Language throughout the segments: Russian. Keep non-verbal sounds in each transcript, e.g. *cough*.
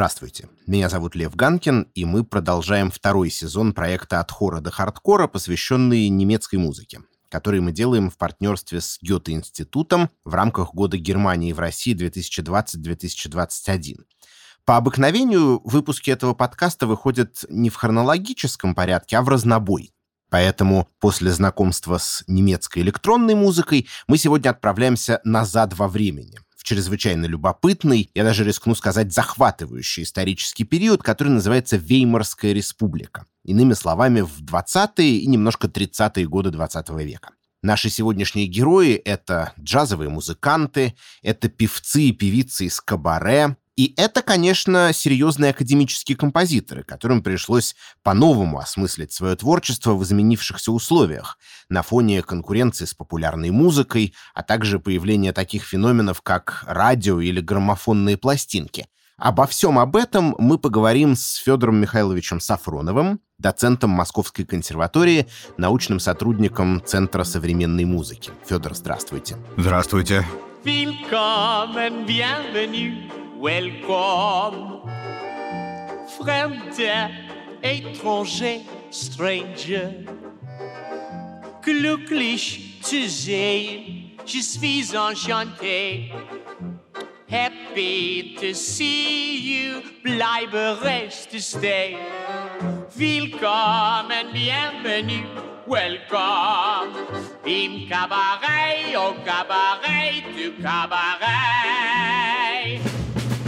Здравствуйте, меня зовут Лев Ганкин, и мы продолжаем второй сезон проекта «От хора до хардкора», посвященный немецкой музыке который мы делаем в партнерстве с Гёте-институтом в рамках Года Германии в России 2020-2021. По обыкновению выпуски этого подкаста выходят не в хронологическом порядке, а в разнобой. Поэтому после знакомства с немецкой электронной музыкой мы сегодня отправляемся назад во времени, в чрезвычайно любопытный, я даже рискну сказать, захватывающий исторический период, который называется Веймарская республика. Иными словами, в 20-е и немножко 30-е годы 20 века. Наши сегодняшние герои — это джазовые музыканты, это певцы и певицы из кабаре, и это, конечно, серьезные академические композиторы, которым пришлось по-новому осмыслить свое творчество в изменившихся условиях, на фоне конкуренции с популярной музыкой, а также появления таких феноменов, как радио или граммофонные пластинки. Обо всем об этом мы поговорим с Федором Михайловичем Сафроновым, доцентом Московской консерватории, научным сотрудником Центра современной музыки. Федор, здравствуйте. Здравствуйте. Willkommen, bienvenue. Welcome. Fremder, étranger, stranger. Glücklich zu sehen, je suis enchanté. Happy to see you, bleibe rest to stay. Willkommen, bienvenue, welcome. Im Cabaret, au Cabaret, du Cabaret.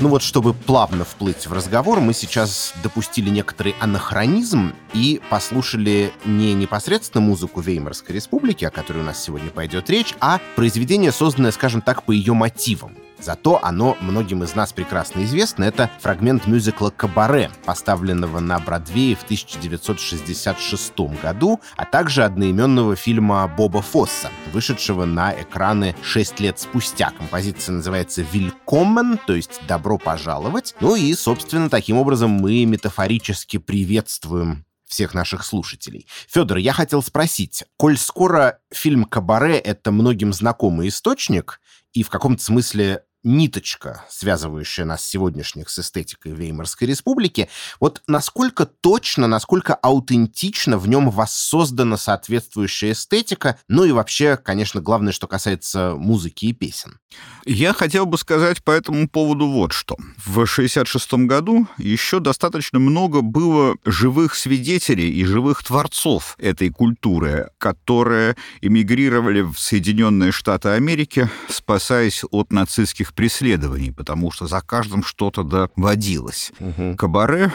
Ну вот, чтобы плавно вплыть в разговор, мы сейчас допустили некоторый анахронизм и послушали не непосредственно музыку Веймарской республики, о которой у нас сегодня пойдет речь, а произведение, созданное, скажем так, по ее мотивам. Зато оно многим из нас прекрасно известно. Это фрагмент мюзикла «Кабаре», поставленного на Бродвее в 1966 году, а также одноименного фильма Боба Фосса, вышедшего на экраны 6 лет спустя. Композиция называется «Вилькомен», то есть «Добро пожаловать». Ну и, собственно, таким образом мы метафорически приветствуем всех наших слушателей. Федор, я хотел спросить, коль скоро фильм «Кабаре» — это многим знакомый источник, и в каком-то смысле ниточка, связывающая нас сегодняшних с эстетикой Веймарской республики, вот насколько точно, насколько аутентично в нем воссоздана соответствующая эстетика, ну и вообще, конечно, главное, что касается музыки и песен. Я хотел бы сказать по этому поводу вот что. В 1966 году еще достаточно много было живых свидетелей и живых творцов этой культуры, которые эмигрировали в Соединенные Штаты Америки, спасаясь от нацистских преследований, потому что за каждым что-то доводилось. Угу. Кабаре,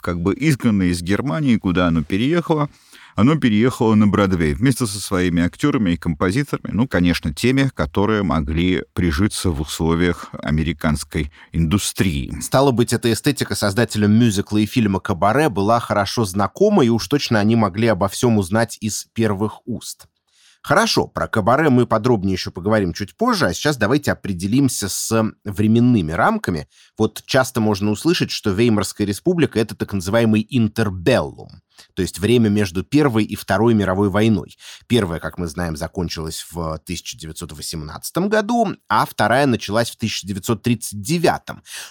как бы изгнанное из Германии, куда оно переехало, оно переехало на Бродвей вместе со своими актерами и композиторами, ну, конечно, теми, которые могли прижиться в условиях американской индустрии. Стало быть, эта эстетика создателям мюзикла и фильма «Кабаре» была хорошо знакома, и уж точно они могли обо всем узнать из первых уст. Хорошо, про кабаре мы подробнее еще поговорим чуть позже, а сейчас давайте определимся с временными рамками. Вот часто можно услышать, что Веймарская республика — это так называемый интербеллум то есть время между Первой и Второй мировой войной. Первая, как мы знаем, закончилась в 1918 году, а вторая началась в 1939.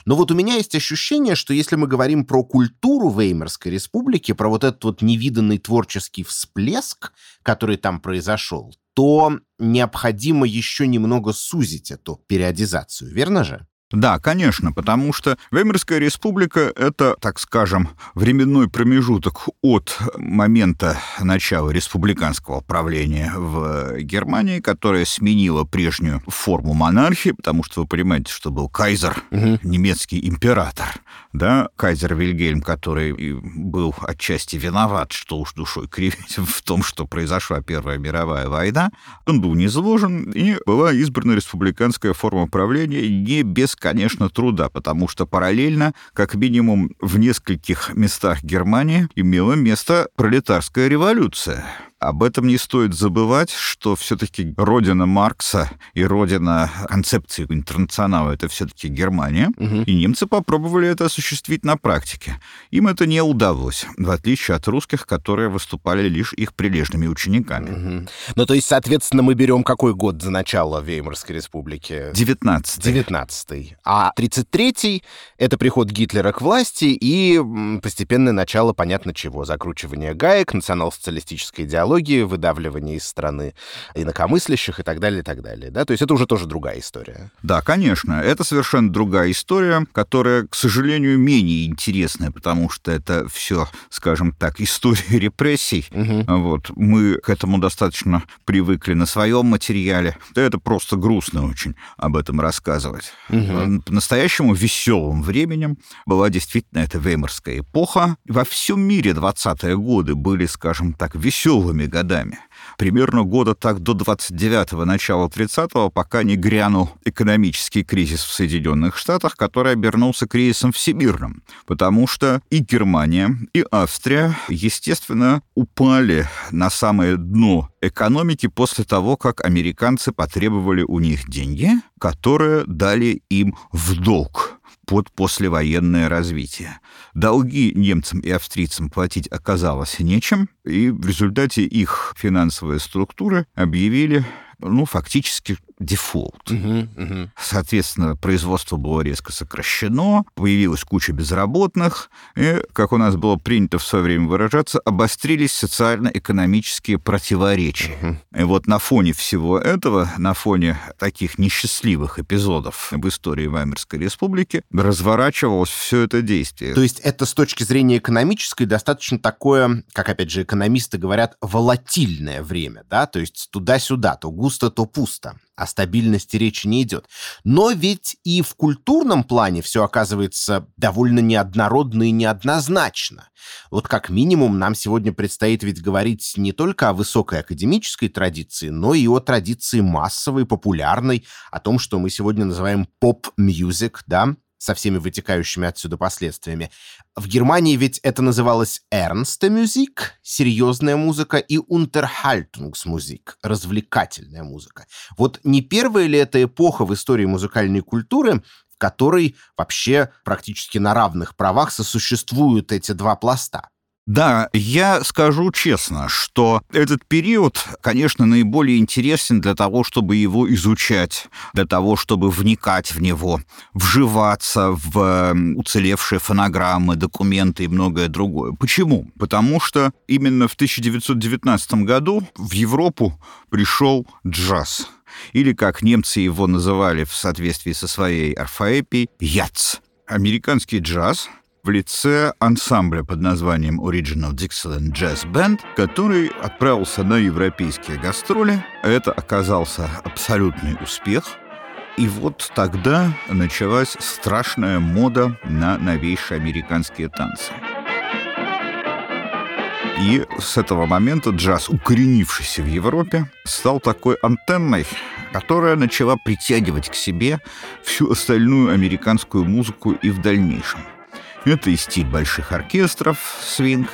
Но вот у меня есть ощущение, что если мы говорим про культуру Веймарской республики, про вот этот вот невиданный творческий всплеск, который там произошел, то необходимо еще немного сузить эту периодизацию, верно же? Да, конечно, потому что Веймарская республика — это, так скажем, временной промежуток от момента начала республиканского правления в Германии, которая сменила прежнюю форму монархии, потому что вы понимаете, что был кайзер, угу. немецкий император, да, кайзер Вильгельм, который был отчасти виноват, что уж душой кривить в том, что произошла Первая мировая война, он был низложен, и была избрана республиканская форма правления не без конечно, труда, потому что параллельно, как минимум в нескольких местах Германии, имела место пролетарская революция. Об этом не стоит забывать, что все-таки родина Маркса и родина концепции интернационала это все-таки Германия, угу. и немцы попробовали это осуществить на практике. Им это не удалось, в отличие от русских, которые выступали лишь их прилежными учениками. Угу. Ну, то есть, соответственно, мы берем какой год за начало Веймарской республики? 19 19 А 33-й — это приход Гитлера к власти и постепенное начало, понятно чего, закручивание гаек, национал-социалистической идеологии, идеологии, выдавливание из страны инакомыслящих и так далее, и так далее. Да? То есть это уже тоже другая история. Да, конечно. Это совершенно другая история, которая, к сожалению, менее интересная, потому что это все, скажем так, история репрессий. Угу. Вот. Мы к этому достаточно привыкли на своем материале. Это просто грустно очень об этом рассказывать. Угу. По-настоящему веселым временем была действительно эта веймарская эпоха. Во всем мире 20-е годы были, скажем так, веселыми тяжелыми годами. Примерно года так до 29-го, начала 30-го, пока не грянул экономический кризис в Соединенных Штатах, который обернулся кризисом всемирным. Потому что и Германия, и Австрия, естественно, упали на самое дно экономики после того, как американцы потребовали у них деньги, которые дали им в долг под послевоенное развитие. Долги немцам и австрийцам платить оказалось нечем, и в результате их финансовые структуры объявили ну, фактически дефолт. Угу, угу. Соответственно, производство было резко сокращено, появилась куча безработных, и, как у нас было принято в свое время выражаться, обострились социально-экономические противоречия. Угу. И вот на фоне всего этого, на фоне таких несчастливых эпизодов в истории Ваймерской республики, разворачивалось все это действие. То есть это с точки зрения экономической достаточно такое, как опять же экономисты говорят, волатильное время, да, то есть туда-сюда, то густо, то пусто о стабильности речи не идет. Но ведь и в культурном плане все оказывается довольно неоднородно и неоднозначно. Вот как минимум нам сегодня предстоит ведь говорить не только о высокой академической традиции, но и о традиции массовой, популярной, о том, что мы сегодня называем pop music, да, со всеми вытекающими отсюда последствиями. В Германии ведь это называлось Ernste Musik, серьезная музыка, и Unterhaltungsmusik, развлекательная музыка. Вот не первая ли это эпоха в истории музыкальной культуры, в которой вообще практически на равных правах сосуществуют эти два пласта? Да, я скажу честно, что этот период, конечно, наиболее интересен для того, чтобы его изучать, для того, чтобы вникать в него, вживаться в уцелевшие фонограммы, документы и многое другое. Почему? Потому что именно в 1919 году в Европу пришел джаз или, как немцы его называли в соответствии со своей орфоэпией, яц. Американский джаз — в лице ансамбля под названием Original Dixieland Jazz Band, который отправился на европейские гастроли. Это оказался абсолютный успех. И вот тогда началась страшная мода на новейшие американские танцы. И с этого момента джаз, укоренившийся в Европе, стал такой антенной, которая начала притягивать к себе всю остальную американскую музыку и в дальнейшем. Это и стиль больших оркестров, свинг.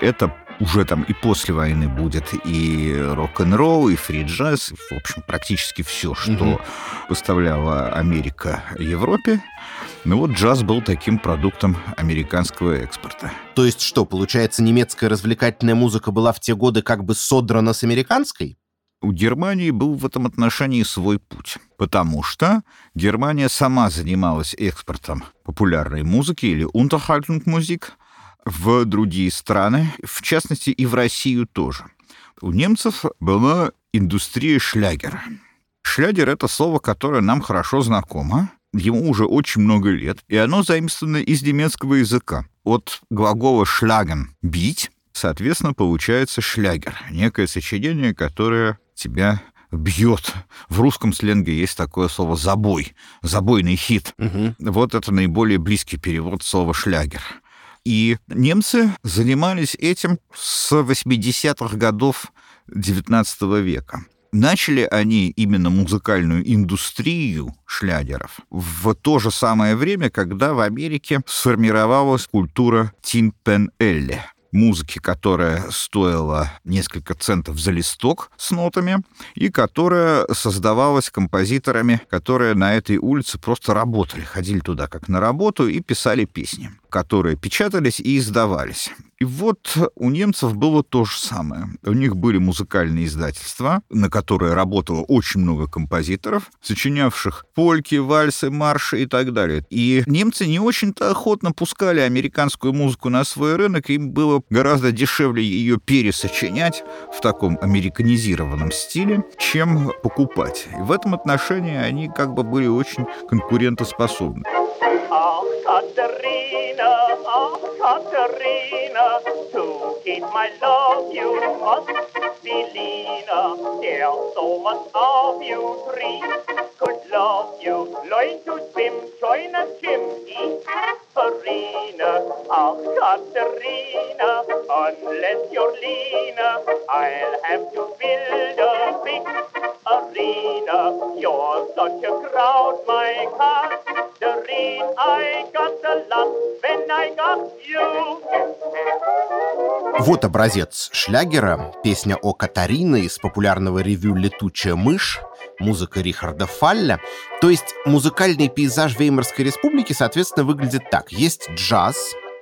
Это уже там и после войны будет и рок-н-ролл, и фри-джаз, в общем, практически все, что угу. поставляла Америка Европе. Ну вот джаз был таким продуктом американского экспорта. То есть что, получается, немецкая развлекательная музыка была в те годы как бы содрана с американской? У Германии был в этом отношении свой путь, потому что Германия сама занималась экспортом популярной музыки или Unterhaltungsmusik в другие страны, в частности и в Россию тоже. У немцев была индустрия шлягера. Шлягер — это слово, которое нам хорошо знакомо, ему уже очень много лет, и оно заимствовано из немецкого языка. От глагола «шляген» — «бить», соответственно, получается шлягер, некое сочинение, которое тебя бьет. В русском сленге есть такое слово «забой», «забойный хит». Угу. Вот это наиболее близкий перевод слова «шлягер». И немцы занимались этим с 80-х годов XIX века. Начали они именно музыкальную индустрию шлягеров в то же самое время, когда в Америке сформировалась культура тимпен-элли музыки, которая стоила несколько центов за листок с нотами, и которая создавалась композиторами, которые на этой улице просто работали, ходили туда как на работу и писали песни, которые печатались и издавались. И вот у немцев было то же самое. У них были музыкальные издательства, на которые работало очень много композиторов, сочинявших польки, вальсы, марши и так далее. И немцы не очень-то охотно пускали американскую музыку на свой рынок, им было гораздо дешевле ее пересочинять в таком американизированном стиле, чем покупать. И в этом отношении они как бы были очень конкурентоспособны. to keep my love you must be Lena. There's so much of you three could love you. Learn to swim, join a gym, eat farina. Ah, Katerina, unless you're Lena, I'll have to build a big arena. You're such a crowd, my Katerina. I got the luck when I got you. Вот образец шлягера, песня о Катарине из популярного ревю «Летучая мышь», музыка Рихарда Фалля. То есть музыкальный пейзаж Веймарской республики, соответственно, выглядит так. Есть джаз,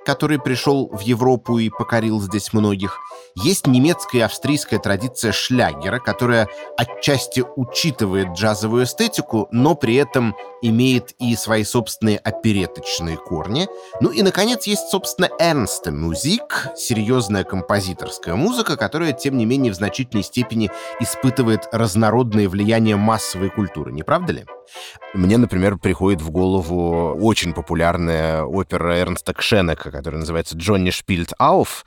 который пришел в Европу и покорил здесь многих. Есть немецкая и австрийская традиция шлягера, которая отчасти учитывает джазовую эстетику, но при этом имеет и свои собственные опереточные корни. Ну и, наконец, есть, собственно, Эрнста Музик, серьезная композиторская музыка, которая, тем не менее, в значительной степени испытывает разнородные влияния массовой культуры, не правда ли? Мне, например, приходит в голову очень популярная опера Эрнста Кшенека, которая называется «Джонни шпильт ауф»,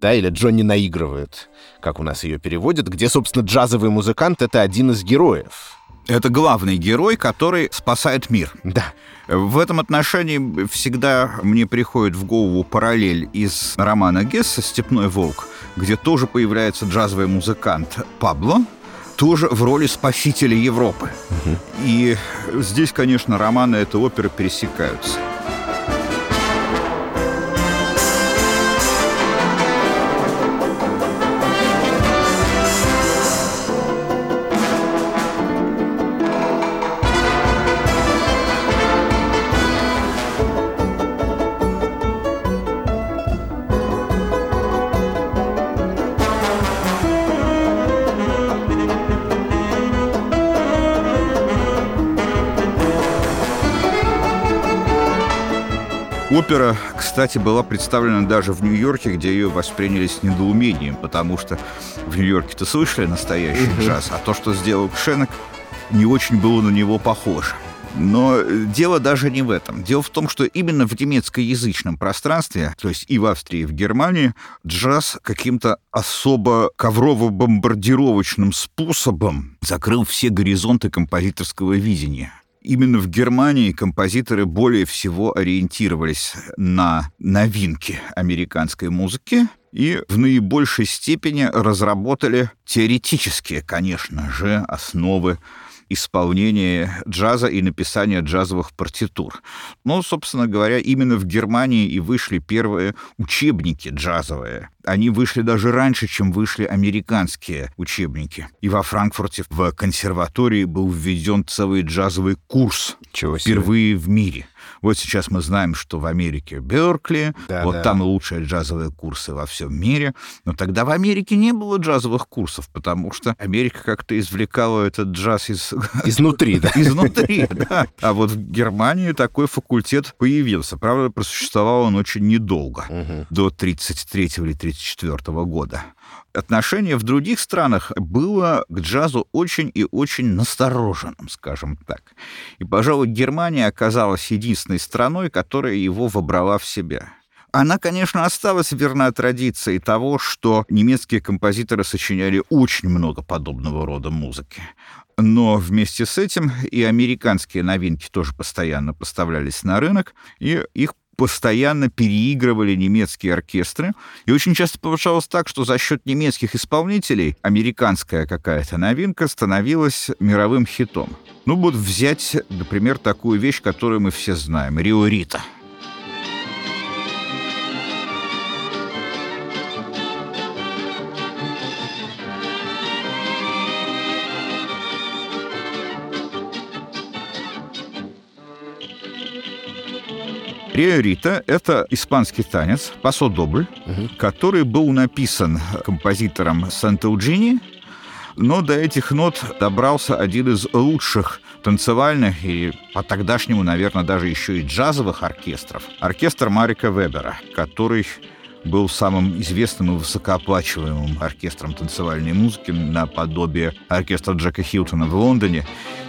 да, или Джонни наигрывает, как у нас ее переводят, где, собственно, джазовый музыкант — это один из героев. Это главный герой, который спасает мир. Да. В этом отношении всегда мне приходит в голову параллель из романа Гесса «Степной волк», где тоже появляется джазовый музыкант Пабло, тоже в роли спасителя Европы. Угу. И здесь, конечно, романы этой оперы пересекаются. Опера, кстати, была представлена даже в Нью-Йорке, где ее восприняли с недоумением, потому что в Нью-Йорке-то слышали настоящий джаз, а то, что сделал Кшенек, не очень было на него похоже. Но дело даже не в этом. Дело в том, что именно в немецкоязычном пространстве, то есть и в Австрии, и в Германии, джаз каким-то особо коврово-бомбардировочным способом закрыл все горизонты композиторского видения. Именно в Германии композиторы более всего ориентировались на новинки американской музыки и в наибольшей степени разработали теоретические, конечно же, основы исполнения джаза и написания джазовых партитур. Но, собственно говоря, именно в Германии и вышли первые учебники джазовые. Они вышли даже раньше, чем вышли американские учебники. И во Франкфурте в консерватории был введен целый джазовый курс. Чего себе. Впервые в мире. Вот сейчас мы знаем, что в Америке Беркли, да, вот да. там лучшие джазовые курсы во всем мире. Но тогда в Америке не было джазовых курсов, потому что Америка как-то извлекала этот джаз из... *laughs* Изнутри, да? Изнутри, да. А вот в Германии такой факультет появился. Правда, просуществовал он очень недолго, до 33 или 34 года отношение в других странах было к джазу очень и очень настороженным, скажем так. И, пожалуй, Германия оказалась единственной страной, которая его вобрала в себя. Она, конечно, осталась верна традиции того, что немецкие композиторы сочиняли очень много подобного рода музыки. Но вместе с этим и американские новинки тоже постоянно поставлялись на рынок, и их постоянно переигрывали немецкие оркестры. И очень часто получалось так, что за счет немецких исполнителей американская какая-то новинка становилась мировым хитом. Ну вот взять, например, такую вещь, которую мы все знаем — «Рио Рита». Риорита — это испанский танец, пасо-добль, Мгм. который был написан композитором Сантауджини, но до этих нот добрался один из лучших танцевальных и по тогдашнему, наверное, даже еще и джазовых оркестров. Оркестр Марика Вебера, который был самым известным и высокооплачиваемым оркестром танцевальной музыки наподобие оркестра Джека Хилтона в Лондоне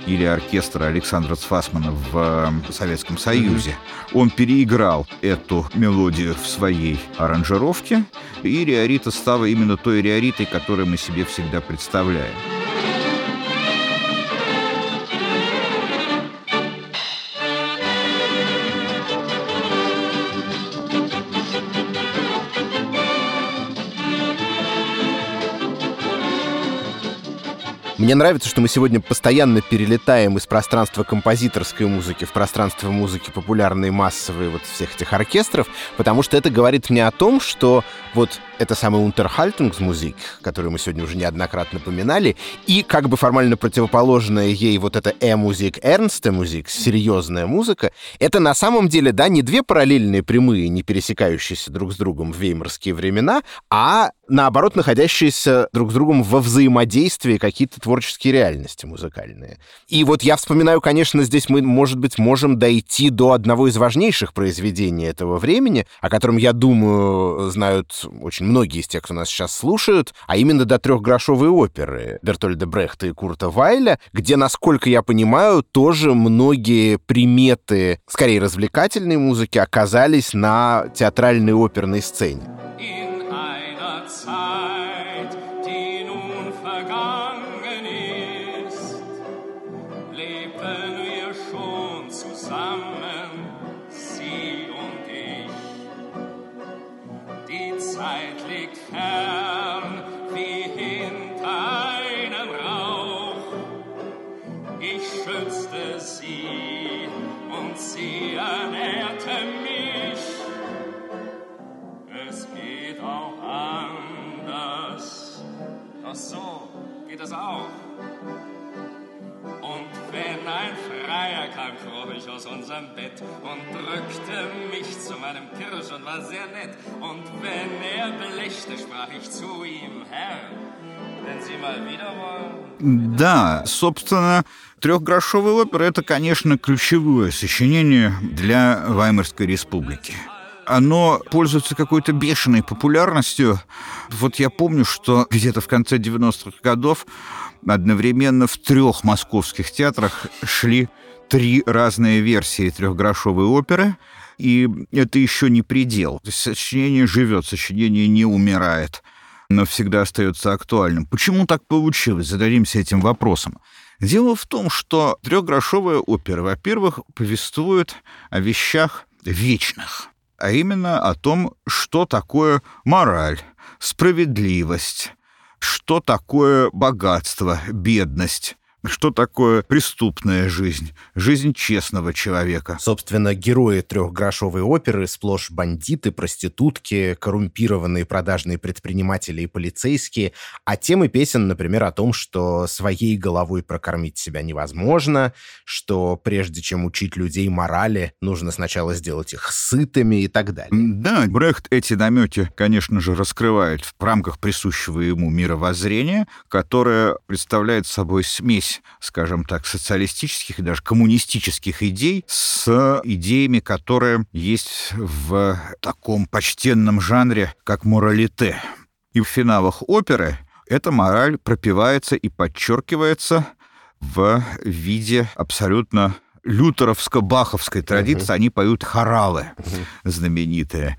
или оркестра Александра Цфасмана в э, Советском Союзе. Он переиграл эту мелодию в своей аранжировке, и Риорита стала именно той Риоритой, которую мы себе всегда представляем. Мне нравится, что мы сегодня постоянно перелетаем из пространства композиторской музыки в пространство музыки популярной, массовой, вот всех этих оркестров, потому что это говорит мне о том, что вот это самый Unterhaltungsmusik, которую мы сегодня уже неоднократно поминали, и как бы формально противоположная ей вот эта э-музик, ernste музик, серьезная музыка, это на самом деле, да, не две параллельные прямые, не пересекающиеся друг с другом в веймарские времена, а наоборот, находящиеся друг с другом во взаимодействии какие-то творческие реальности музыкальные. И вот я вспоминаю, конечно, здесь мы, может быть, можем дойти до одного из важнейших произведений этого времени, о котором, я думаю, знают очень многие из тех, кто нас сейчас слушают, а именно до трехгрошовой оперы Бертольда Брехта и Курта Вайля, где, насколько я понимаю, тоже многие приметы, скорее развлекательной музыки, оказались на театральной оперной сцене. Es auch. Und wenn ein Freier kam, kroch ich aus unserem Bett und drückte mich zu meinem Kirsch und war sehr nett. Und wenn er belechte, sprach ich zu ihm, Herr, wenn Sie mal wieder wollen, Да, собственно, трехгрошовая опера — это, конечно, ключевое сочинение для Ваймарской республики. Оно пользуется какой-то бешеной популярностью. Вот я помню, что где-то в конце 90-х годов одновременно в трех московских театрах шли три разные версии трехгрошовой оперы, и это еще не предел. То есть сочинение живет, сочинение не умирает но всегда остается актуальным. Почему так получилось? Зададимся этим вопросом. Дело в том, что трехгрошовая опера, во-первых, повествует о вещах вечных, а именно о том, что такое мораль, справедливость, что такое богатство, бедность, что такое преступная жизнь, жизнь честного человека. Собственно, герои трехгрошовой оперы сплошь бандиты, проститутки, коррумпированные продажные предприниматели и полицейские, а темы песен, например, о том, что своей головой прокормить себя невозможно, что прежде чем учить людей морали, нужно сначала сделать их сытыми и так далее. Да, Брехт эти намети, конечно же, раскрывает в рамках присущего ему мировоззрения, которое представляет собой смесь, скажем так, социалистических и даже коммунистических идей с идеями, которые есть в таком почтенном жанре, как моралите. И в финалах оперы эта мораль пропивается и подчеркивается в виде абсолютно лютеровско-баховской традиции. Они поют хоралы знаменитые,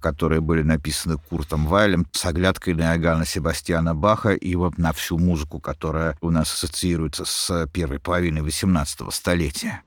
которые были написаны Куртом Вайлем с оглядкой на Иоганна Себастьяна Баха и вот на всю музыку, которая у нас ассоциируется с первой половиной XVIII столетия.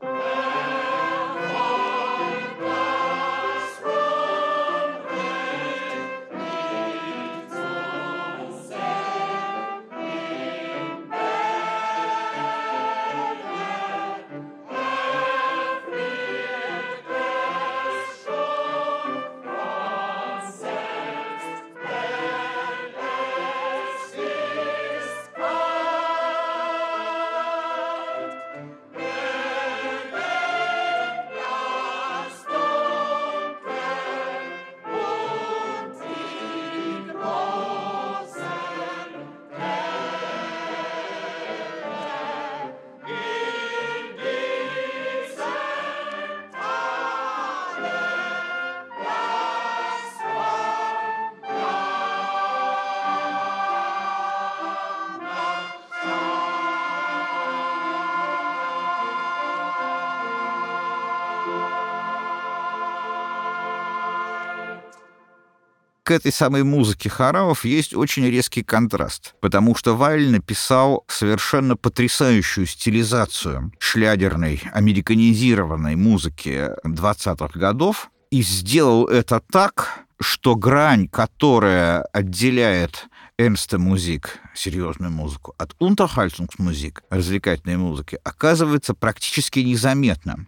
К этой самой музыке хоралов есть очень резкий контраст, потому что Вайль написал совершенно потрясающую стилизацию шлядерной, американизированной музыки 20-х годов, и сделал это так, что грань, которая отделяет Эрнста музик, серьезную музыку, от Unterhaltungsmusik, развлекательной музыки, оказывается практически незаметным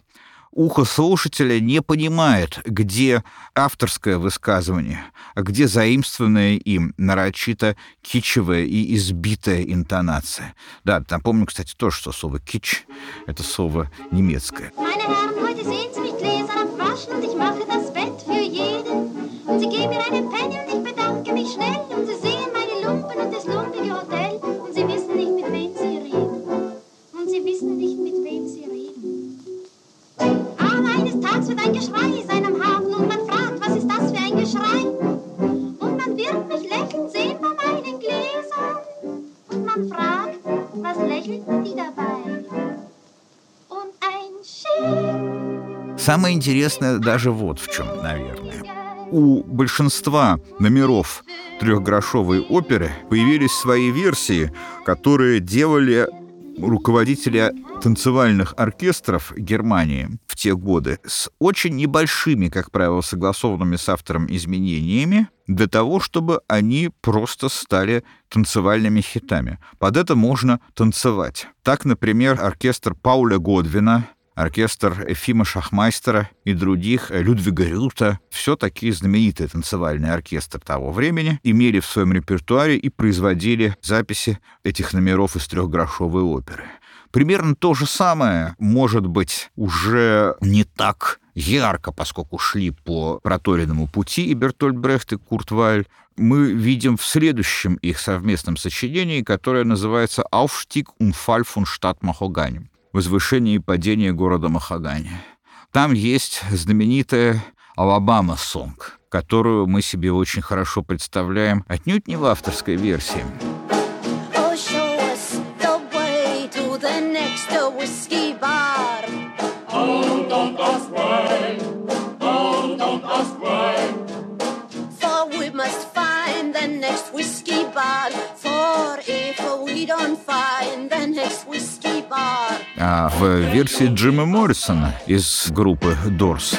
ухо слушателя не понимает, где авторское высказывание, а где заимствованная им нарочито кичевая и избитая интонация. Да, напомню, кстати, тоже, что слово «кич» — это слово немецкое. Sie geben mir eine Penny und ich bedanke mich schnell und Sie Tages wird ein Geschrei sein am Hafen und man fragt, was ist das für ein Geschrei? Und man wird mich lächeln sehen bei meinen Gläsern. Und man fragt, was lächelt die dabei? Und ein Schiff. Самое интересное даже вот в чем, наверное. У большинства номеров трехгрошовой оперы появились свои версии, которые делали руководителя танцевальных оркестров Германии в те годы с очень небольшими, как правило, согласованными с автором изменениями для того, чтобы они просто стали танцевальными хитами. Под это можно танцевать. Так, например, оркестр Пауля Годвина оркестр Эфима Шахмайстера и других, э, Людвига Рюта, все такие знаменитые танцевальные оркестры того времени, имели в своем репертуаре и производили записи этих номеров из трехгрошовой оперы. Примерно то же самое, может быть, уже не так ярко, поскольку шли по проторенному пути и Бертольд Брехт, и Курт Вайль, мы видим в следующем их совместном сочинении, которое называется «Aufstieg und Fall von Stadt Mahogany» возвышение и падение города Махагани. Там есть знаменитая «Алабама Сонг», которую мы себе очень хорошо представляем, отнюдь не в авторской версии. next whiskey bar. А в версии Джима Моррисона из группы Doors.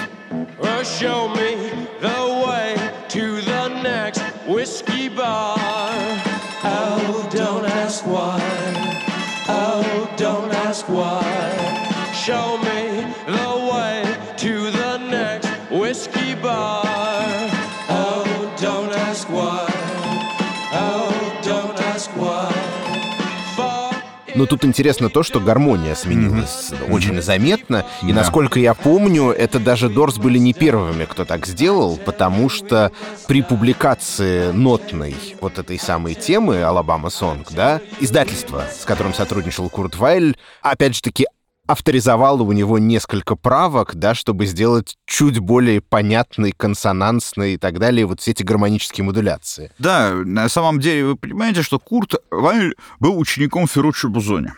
Но тут интересно то, что гармония сменилась mm-hmm. очень заметно. И да. насколько я помню, это даже Дорс были не первыми, кто так сделал, потому что при публикации нотной вот этой самой темы «Алабама Сонг», да, издательство, с которым сотрудничал Курт Вайль, опять же таки авторизовала у него несколько правок, да, чтобы сделать чуть более понятный, консонансный и так далее, вот все эти гармонические модуляции. Да, на самом деле вы понимаете, что Курт Вайль был учеником Ферруччо Бузони.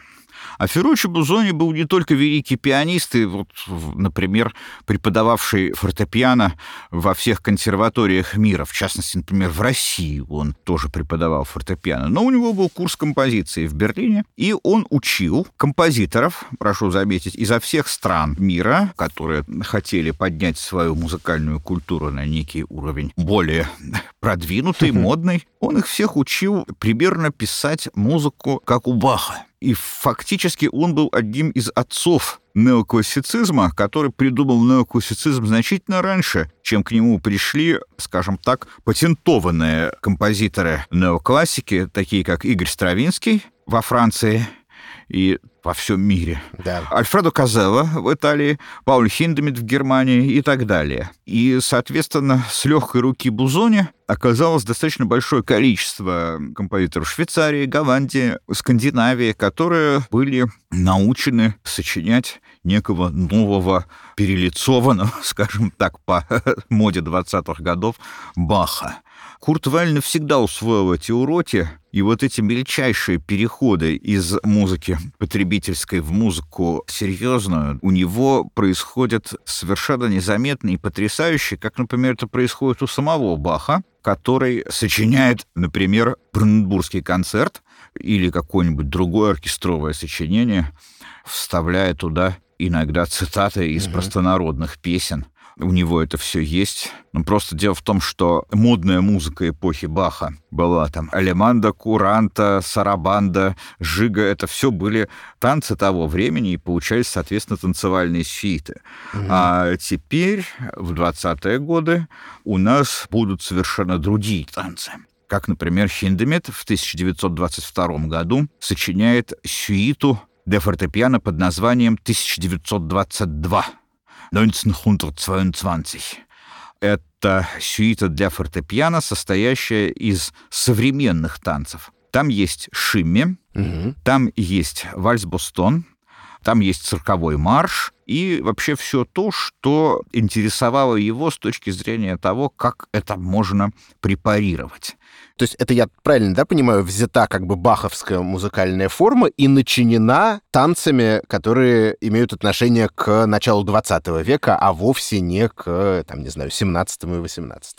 А Ферруччо Бузони был не только великий пианист, и вот, например, преподававший фортепиано во всех консерваториях мира, в частности, например, в России он тоже преподавал фортепиано, но у него был курс композиции в Берлине, и он учил композиторов, прошу заметить, изо всех стран мира, которые хотели поднять свою музыкальную культуру на некий уровень более продвинутый, модный, он их всех учил примерно писать музыку, как у Баха. И фактически он был одним из отцов неоклассицизма, который придумал неоклассицизм значительно раньше, чем к нему пришли, скажем так, патентованные композиторы неоклассики, такие как Игорь Стравинский во Франции и во всем мире. Да. Альфредо Казелло в Италии, Пауль Хиндемит в Германии и так далее. И, соответственно, с легкой руки Бузони оказалось достаточно большое количество композиторов Швейцарии, Голландии, Скандинавии, которые были научены сочинять некого нового перелицованного, *laughs* скажем так, по *laughs* моде 20-х годов Баха. Курт Вайль навсегда усвоил эти уроки, и вот эти мельчайшие переходы из музыки потребительской в музыку серьезную у него происходят совершенно незаметно и потрясающе, как, например, это происходит у самого Баха, который сочиняет, например, Бранденбургский концерт или какое-нибудь другое оркестровое сочинение, вставляя туда иногда цитаты из угу. простонародных песен — у него это все есть. Ну, просто дело в том, что модная музыка эпохи Баха была там алеманда, куранта, сарабанда, жига. Это все были танцы того времени, и получались, соответственно, танцевальные сюиты. Угу. А теперь, в 20-е годы, у нас будут совершенно другие танцы как, например, Хиндемет в 1922 году сочиняет сюиту для фортепиано под названием «1922». 1922. Это сюита для фортепиано, состоящая из современных танцев. Там есть шимми, угу. там есть вальс-бостон, там есть цирковой марш и вообще все то, что интересовало его с точки зрения того, как это можно препарировать. То есть это я правильно, да, понимаю, взята как бы баховская музыкальная форма и начинена танцами, которые имеют отношение к началу 20 века, а вовсе не к, там, не знаю, 17 и 18.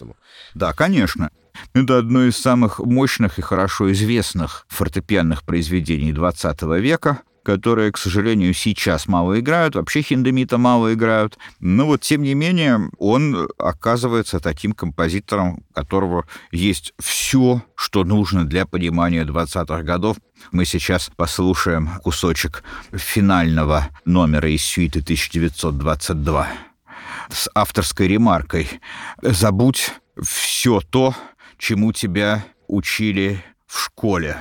Да, конечно. Это одно из самых мощных и хорошо известных фортепианных произведений 20 века которые, к сожалению, сейчас мало играют, вообще хиндемита мало играют. Но вот, тем не менее, он оказывается таким композитором, которого есть все, что нужно для понимания 20-х годов. Мы сейчас послушаем кусочек финального номера из сюиты 1922 с авторской ремаркой «Забудь все то, чему тебя учили в школе.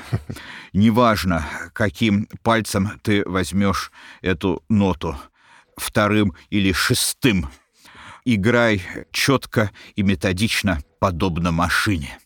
Неважно, каким пальцем ты возьмешь эту ноту, вторым или шестым. Играй четко и методично, подобно машине.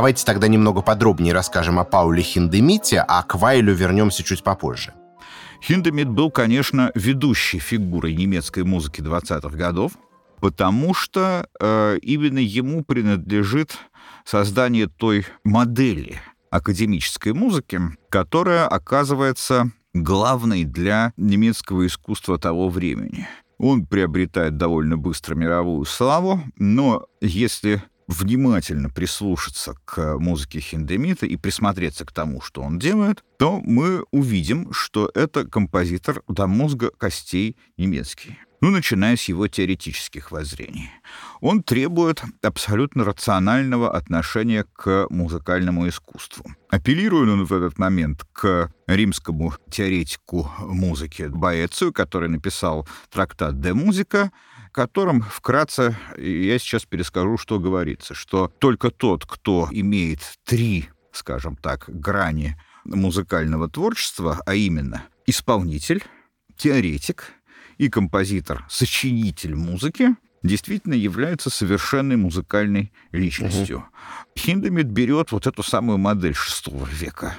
Давайте тогда немного подробнее расскажем о Пауле Хиндемите, а к Вайлю вернемся чуть попозже. Хиндемит был, конечно, ведущей фигурой немецкой музыки 20-х годов, потому что э, именно ему принадлежит создание той модели академической музыки, которая оказывается главной для немецкого искусства того времени. Он приобретает довольно быстро мировую славу, но если внимательно прислушаться к музыке Хиндемита и присмотреться к тому, что он делает, то мы увидим, что это композитор до мозга костей немецкий. Ну, начиная с его теоретических воззрений. Он требует абсолютно рационального отношения к музыкальному искусству. Апеллирует он в этот момент к римскому теоретику музыки Боэцию, который написал трактат «Де музыка», котором вкратце я сейчас перескажу, что говорится, что только тот, кто имеет три, скажем так, грани музыкального творчества, а именно исполнитель, теоретик и композитор, сочинитель музыки, действительно является совершенной музыкальной личностью. Угу. Хиндемит берет вот эту самую модель шестого века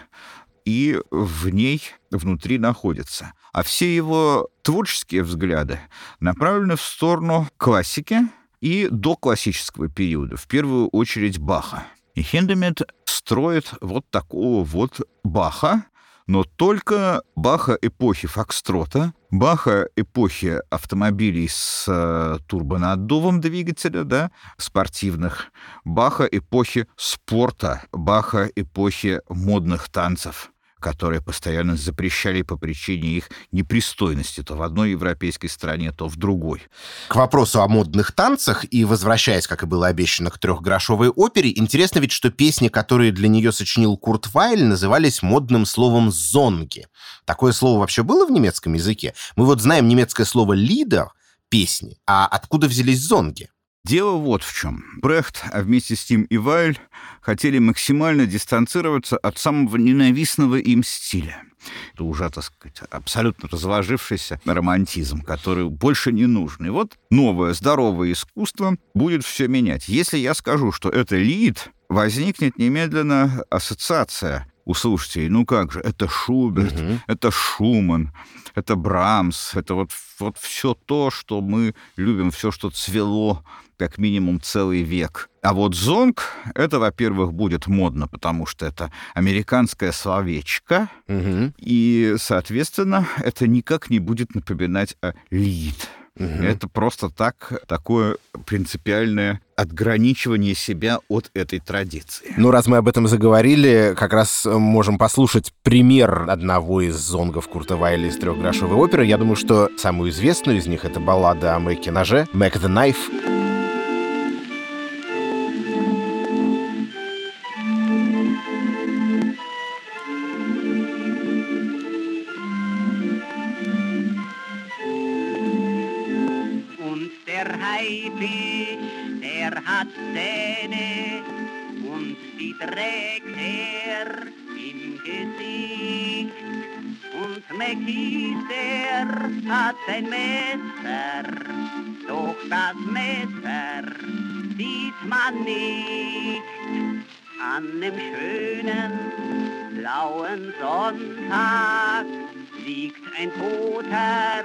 и в ней внутри находится. А все его творческие взгляды направлены в сторону классики и до классического периода, в первую очередь Баха. И Хендемит строит вот такого вот Баха, но только Баха эпохи Фокстрота, Баха эпохи автомобилей с э, турбонаддувом двигателя, да, спортивных, Баха эпохи спорта, Баха эпохи модных танцев которые постоянно запрещали по причине их непристойности то в одной европейской стране, то в другой. К вопросу о модных танцах и возвращаясь, как и было обещано, к трехгрошовой опере, интересно ведь, что песни, которые для нее сочинил Курт Вайль, назывались модным словом «зонги». Такое слово вообще было в немецком языке? Мы вот знаем немецкое слово «лидер», песни, а откуда взялись зонги? Дело вот в чем. Брехт, а вместе с ним и Вайль, хотели максимально дистанцироваться от самого ненавистного им стиля. Это уже, так сказать, абсолютно разложившийся романтизм, который больше не нужен. И вот новое здоровое искусство будет все менять. Если я скажу, что это лид, возникнет немедленно ассоциация у слушателей. Ну как же, это Шуберт, угу. это Шуман, это Брамс, это вот, вот все то, что мы любим, все, что цвело как минимум целый век. А вот зонг, это, во-первых, будет модно, потому что это американское словечко, угу. и, соответственно, это никак не будет напоминать о лид. Угу. Это просто так, такое принципиальное отграничивание себя от этой традиции. Ну, раз мы об этом заговорили, как раз можем послушать пример одного из зонгов Курта Вайля из трехгрошовой оперы. Я думаю, что самую известную из них это баллада о Мэке Ноже «Mac the Knife». Hat ein Messer, doch das Messer sieht man nicht. An dem schönen blauen Sonntag liegt ein toter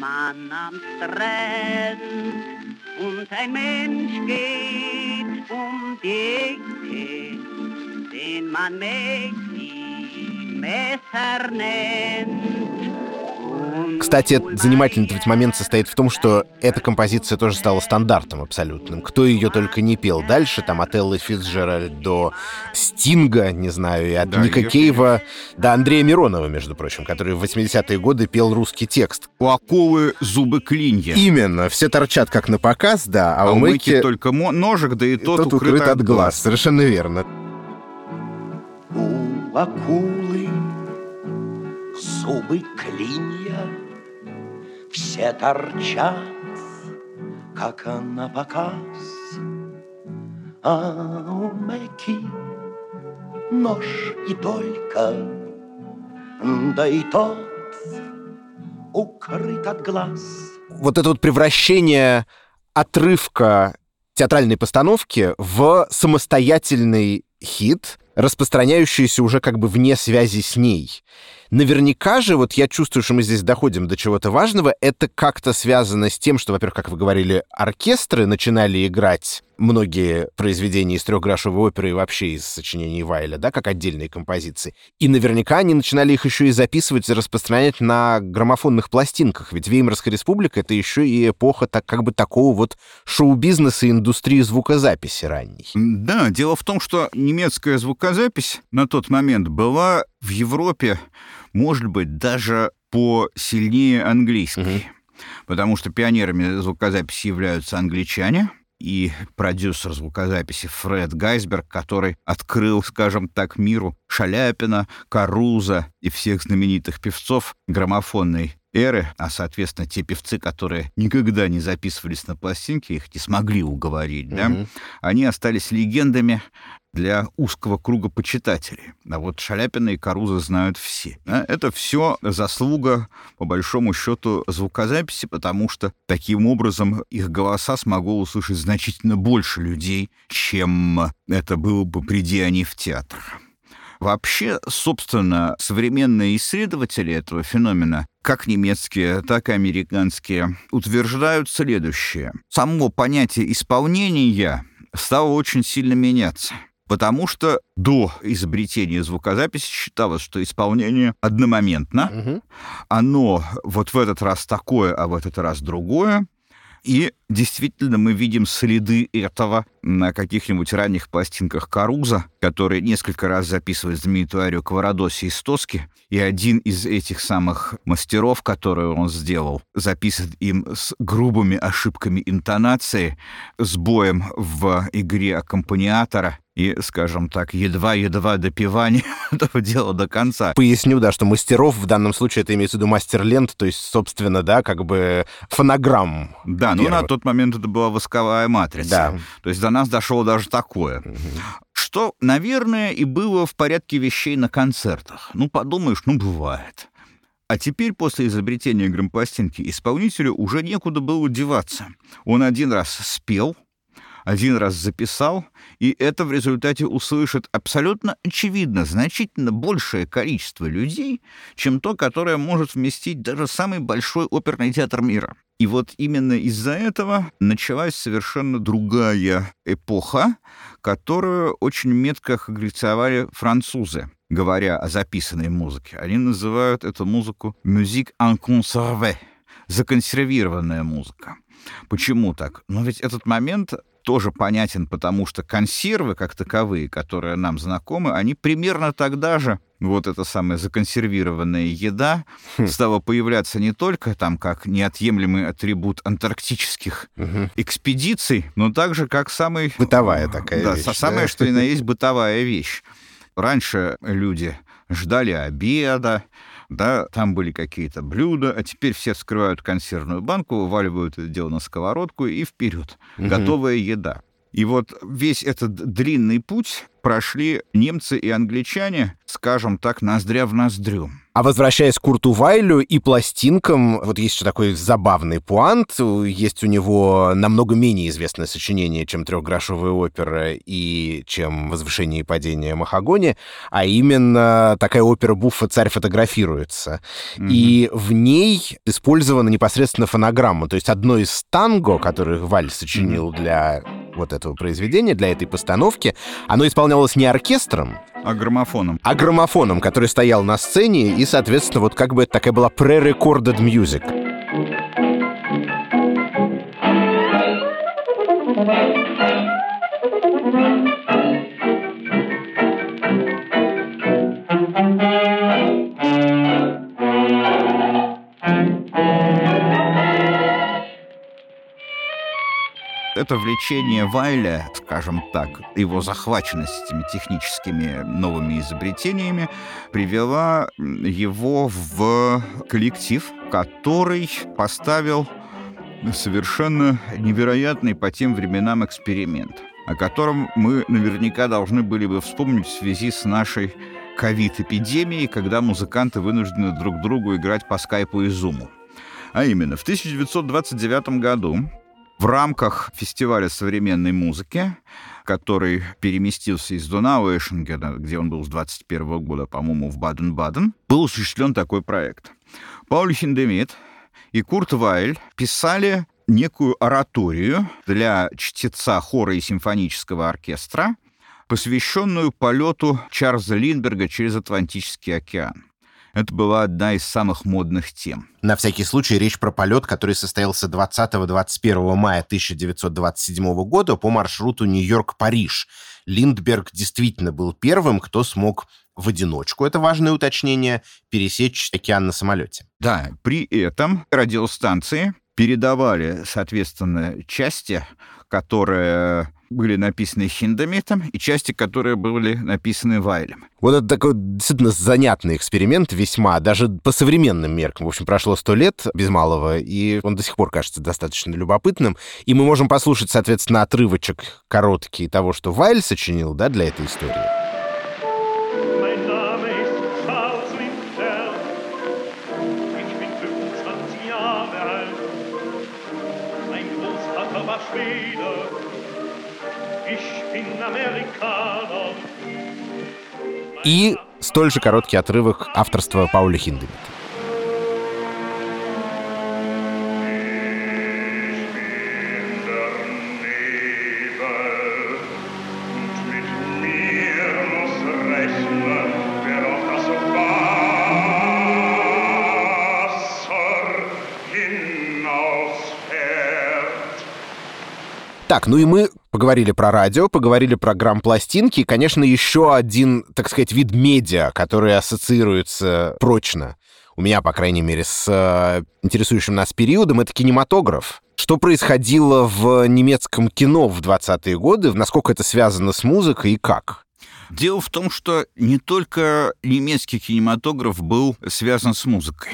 Mann am Strand und ein Mensch geht um die Ecke, den man Mäcki Messer nennt. Кстати, занимательный ведь момент состоит в том, что эта композиция тоже стала стандартом абсолютным. Кто ее только не пел дальше, там от Эллы Фицджеральд до Стинга, не знаю, и от да, Ника Кейва до Андрея Миронова, между прочим, который в 80-е годы пел русский текст. У акулы зубы клинья. Именно. Все торчат как на показ, да, а, а у Мэки только ножик, да и тот, тот укрыт, укрыт от, от глаз. глаз. Совершенно верно. У акулы зубы клинья все торчат, как на показ, а у Мэки нож и только, да и тот укрыт от глаз. Вот это вот превращение отрывка театральной постановки в самостоятельный хит, распространяющийся уже как бы вне связи с ней. Наверняка же, вот я чувствую, что мы здесь доходим до чего-то важного, это как-то связано с тем, что, во-первых, как вы говорили, оркестры начинали играть многие произведения из трехгрошовой оперы и вообще из сочинений Вайля, да, как отдельные композиции. И наверняка они начинали их еще и записывать и распространять на граммофонных пластинках, ведь Веймарская республика — это еще и эпоха так, как бы такого вот шоу-бизнеса и индустрии звукозаписи ранней. Да, дело в том, что немецкая звукозапись на тот момент была в Европе может быть, даже посильнее английской. Угу. Потому что пионерами звукозаписи являются англичане, и продюсер звукозаписи Фред Гайсберг, который открыл, скажем так, миру Шаляпина, Каруза и всех знаменитых певцов граммофонной эры, а, соответственно, те певцы, которые никогда не записывались на пластинке, их не смогли уговорить, да, угу. они остались легендами для узкого круга почитателей. А вот Шаляпина и Каруза знают все. Да? Это все заслуга, по большому счету, звукозаписи, потому что таким образом их голоса смогло услышать значительно больше людей, чем это было бы, приди они в театр. Вообще, собственно, современные исследователи этого феномена, как немецкие, так и американские, утверждают следующее. Само понятие исполнения стало очень сильно меняться. Потому что до изобретения звукозаписи считалось, что исполнение одномоментно. Угу. Оно вот в этот раз такое, а в этот раз другое. И действительно мы видим следы этого на каких-нибудь ранних пластинках Каруза, который несколько раз записывает знаменитую арию Кварадоси из Тоски, и один из этих самых мастеров, которые он сделал, записан им с грубыми ошибками интонации, с боем в игре аккомпаниатора, и, скажем так, едва-едва допивание *laughs* этого дела до конца. Поясню, да, что мастеров в данном случае это имеется в виду мастер лент, то есть, собственно, да, как бы фонограмм. Да, ну на тот момент это была восковая матрица. Да. То есть до нас дошло даже такое. Что, наверное, и было в порядке вещей на концертах. Ну, подумаешь, ну, бывает. А теперь, после изобретения грампластинки, исполнителю уже некуда было деваться. Он один раз спел, один раз записал, и это в результате услышит абсолютно очевидно значительно большее количество людей, чем то, которое может вместить даже самый большой оперный театр мира. И вот именно из-за этого началась совершенно другая эпоха, которую очень метко характеризовали французы говоря о записанной музыке. Они называют эту музыку «musique en conservé» — законсервированная музыка. Почему так? Ну ведь этот момент тоже понятен, потому что консервы, как таковые, которые нам знакомы, они примерно тогда же, вот эта самая законсервированная еда, хм. стала появляться не только там как неотъемлемый атрибут антарктических угу. экспедиций, но также как самый... Бытовая такая да, вещь. Самая, да? что и на есть бытовая вещь. Раньше люди ждали обеда, да, там были какие-то блюда, а теперь все вскрывают консервную банку, вываливают это дело на сковородку и вперед. Угу. Готовая еда. И вот весь этот длинный путь прошли немцы и англичане, скажем так, ноздря в ноздрю. А возвращаясь к Курту Вайлю и пластинкам, вот есть еще такой забавный пуант. Есть у него намного менее известное сочинение, чем «Трехгрошовая опера» и чем «Возвышение и падение Махагони», а именно такая опера Буффа «Царь фотографируется». Mm-hmm. И в ней использована непосредственно фонограмма. То есть одно из танго, которое Валь сочинил mm-hmm. для вот этого произведения, для этой постановки, оно исполнялось не оркестром, а граммофоном. А граммофоном, который стоял на сцене, и, соответственно, вот как бы это такая была pre-recorded music. Это влечение Вайля, скажем так, его захваченность этими техническими новыми изобретениями привела его в коллектив, который поставил совершенно невероятный по тем временам эксперимент, о котором мы наверняка должны были бы вспомнить в связи с нашей ковид-эпидемией, когда музыканты вынуждены друг другу играть по скайпу и зуму. А именно, в 1929 году в рамках фестиваля современной музыки, который переместился из Донауэшенгена, где он был с 21 года, по-моему, в Баден-Баден, был осуществлен такой проект. Пауль Хиндемит и Курт Вайль писали некую ораторию для чтеца хора и симфонического оркестра, посвященную полету Чарльза Линдберга через Атлантический океан. Это была одна из самых модных тем. На всякий случай речь про полет, который состоялся 20-21 мая 1927 года по маршруту Нью-Йорк-Париж. Линдберг действительно был первым, кто смог в одиночку, это важное уточнение, пересечь океан на самолете. Да, при этом радиостанции передавали, соответственно, части, которые были написаны Хиндамитом, и части, которые были написаны Вайлем. Вот это такой действительно занятный эксперимент весьма, даже по современным меркам. В общем, прошло сто лет без малого, и он до сих пор кажется достаточно любопытным. И мы можем послушать, соответственно, отрывочек короткий того, что Вайль сочинил, да, для этой истории. И столь же короткий отрывок авторства Пауля Хиндемита. Так, ну и мы поговорили про радио, поговорили про грамм-пластинки, и, конечно, еще один, так сказать, вид медиа, который ассоциируется прочно у меня, по крайней мере, с э, интересующим нас периодом, это кинематограф. Что происходило в немецком кино в 20-е годы, насколько это связано с музыкой и как? Дело в том, что не только немецкий кинематограф был связан с музыкой.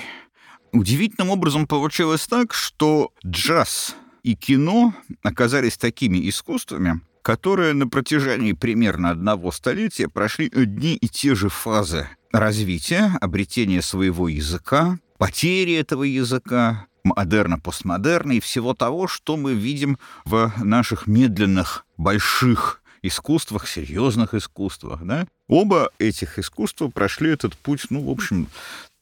Удивительным образом получилось так, что джаз и кино оказались такими искусствами, которые на протяжении примерно одного столетия прошли одни и те же фазы развития, обретения своего языка, потери этого языка, модерна, постмодерна и всего того, что мы видим в наших медленных, больших искусствах, серьезных искусствах. Да? Оба этих искусства прошли этот путь, ну, в общем,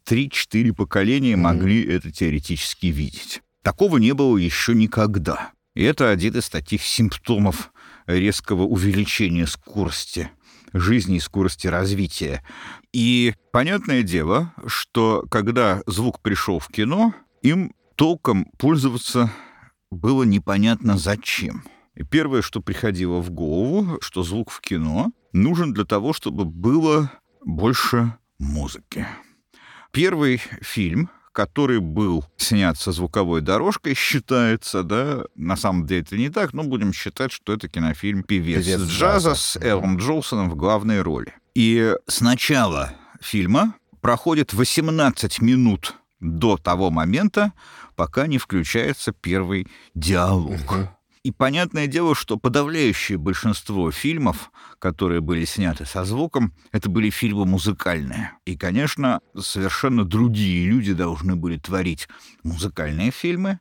три-четыре поколения могли mm-hmm. это теоретически видеть. Такого не было еще никогда. И это один из таких симптомов резкого увеличения скорости жизни и скорости развития. И понятное дело, что когда звук пришел в кино, им толком пользоваться было непонятно зачем. И первое, что приходило в голову, что звук в кино нужен для того, чтобы было больше музыки. Первый фильм, который был снят со звуковой дорожкой, считается, да, на самом деле это не так, но будем считать, что это кинофильм «Певец, Певец джаза» с Эллом Джолсоном в главной роли. И с начала фильма проходит 18 минут до того момента, пока не включается первый диалог. Угу. И понятное дело, что подавляющее большинство фильмов, которые были сняты со звуком, это были фильмы музыкальные. И, конечно, совершенно другие люди должны были творить музыкальные фильмы,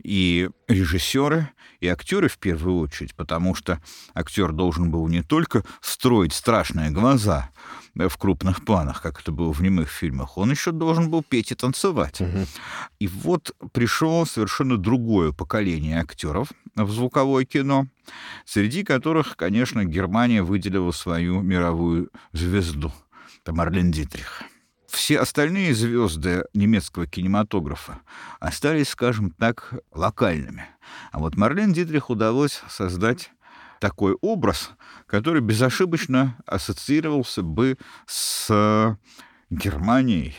и режиссеры, и актеры в первую очередь, потому что актер должен был не только строить страшные глаза, в крупных планах, как это было в немых фильмах, он еще должен был петь и танцевать. Угу. И вот пришло совершенно другое поколение актеров в звуковое кино, среди которых, конечно, Германия выделила свою мировую звезду. Это Марлен Дитрих. Все остальные звезды немецкого кинематографа остались, скажем так, локальными. А вот Марлен Дитрих удалось создать такой образ, который безошибочно ассоциировался бы с Германией,